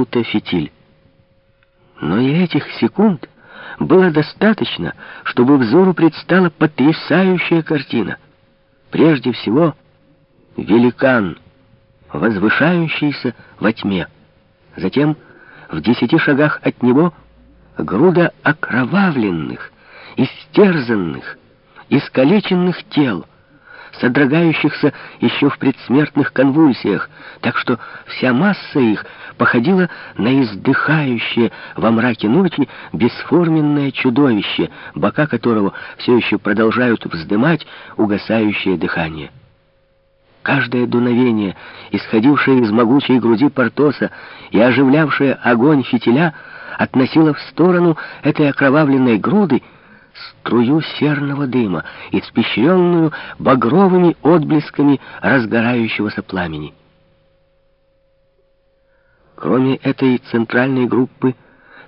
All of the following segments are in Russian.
Круто фитиль. Но и этих секунд было достаточно, чтобы взору предстала потрясающая картина. Прежде всего, великан, возвышающийся во тьме. Затем, в десяти шагах от него, груда окровавленных, истерзанных, искалеченных тел, содрогающихся еще в предсмертных конвульсиях, так что вся масса их походила на издыхающее во мраке ночи бесформенное чудовище, бока которого все еще продолжают вздымать угасающее дыхание. Каждое дуновение, исходившее из могучей груди Портоса и оживлявшее огонь фитиля, относило в сторону этой окровавленной груды, струю серного дыма, испещренную багровыми отблесками разгорающегося пламени. Кроме этой центральной группы,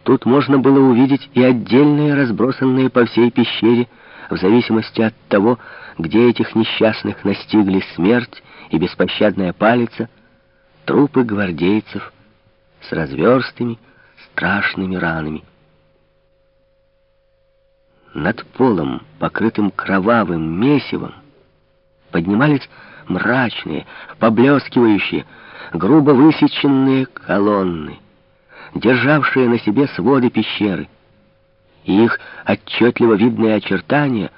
тут можно было увидеть и отдельные, разбросанные по всей пещере, в зависимости от того, где этих несчастных настигли смерть и беспощадная палица, трупы гвардейцев с разверстыми страшными ранами. Над полом, покрытым кровавым месивом, поднимались мрачные, поблескивающие, грубо высеченные колонны, державшие на себе своды пещеры. И их отчетливо видные очертания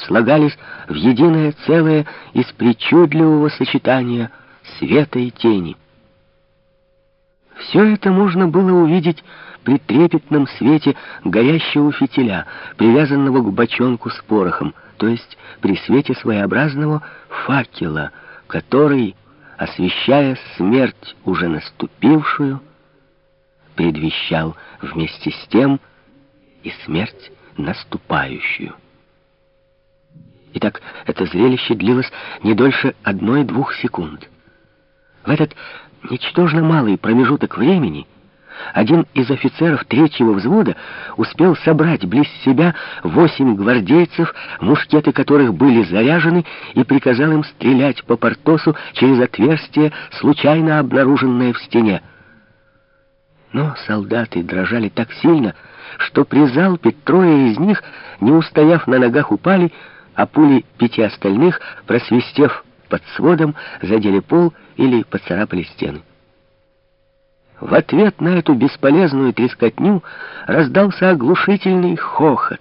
слагались в единое целое из причудливого сочетания света и тени. Все это можно было увидеть при трепетном свете горящего фитиля, привязанного к бочонку с порохом, то есть при свете своеобразного факела, который, освещая смерть уже наступившую, предвещал вместе с тем и смерть наступающую. Итак, это зрелище длилось не дольше одной-двух секунд. Этот ничтожно малый промежуток времени один из офицеров третьего взвода успел собрать близ себя восемь гвардейцев, мушкеты которых были заряжены, и приказал им стрелять по Портосу через отверстие, случайно обнаруженное в стене. Но солдаты дрожали так сильно, что при залпе трое из них, не устояв на ногах, упали, а пули пяти остальных, просвистев под сводом, задели пол или поцарапали стены. В ответ на эту бесполезную трескотню раздался оглушительный хохот.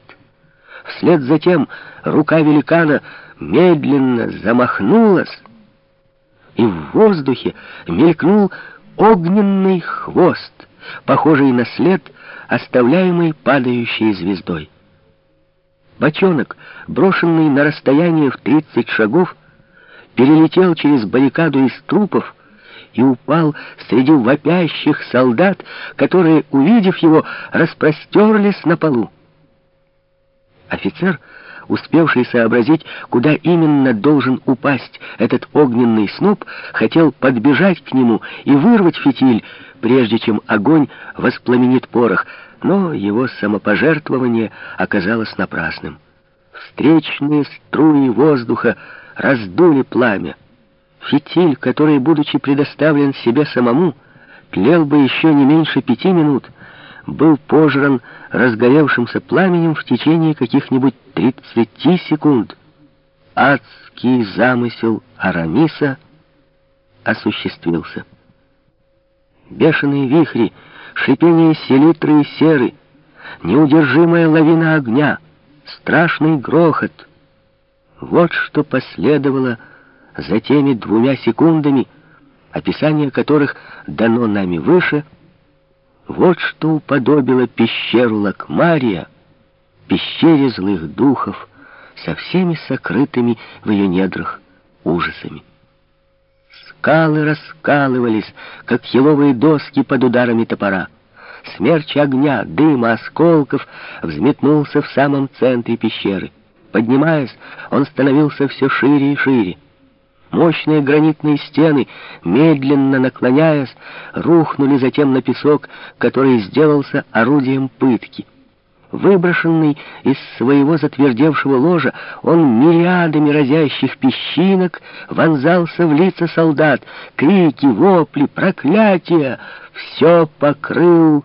Вслед за тем рука великана медленно замахнулась, и в воздухе мелькнул огненный хвост, похожий на след, оставляемый падающей звездой. Бочонок, брошенный на расстояние в 30 шагов, перелетел через баррикаду из трупов и упал среди вопящих солдат, которые, увидев его, распростерлись на полу. Офицер, успевший сообразить, куда именно должен упасть этот огненный сноп, хотел подбежать к нему и вырвать фитиль, прежде чем огонь воспламенит порох, но его самопожертвование оказалось напрасным. Встречные струи воздуха раздули пламя. Фитиль, который, будучи предоставлен себе самому, тлел бы еще не меньше пяти минут, был пожран разгоревшимся пламенем в течение каких-нибудь тридцати секунд. Адский замысел Арамиса осуществился. Бешеные вихри, шипение селитры и серы, неудержимая лавина огня, страшный грохот — вот что последовало за теми двумя секундами, описание которых дано нами выше, вот что уподобило пещеру Лакмария, пещере злых духов, со всеми сокрытыми в ее недрах ужасами. Скалы раскалывались, как еловые доски под ударами топора. Смерч огня, дыма, осколков взметнулся в самом центре пещеры. Поднимаясь, он становился все шире и шире. Мощные гранитные стены, медленно наклоняясь, рухнули затем на песок, который сделался орудием пытки. Выброшенный из своего затвердевшего ложа, он мириадами разящих песчинок вонзался в лица солдат. Крики, вопли, проклятия — все покрыл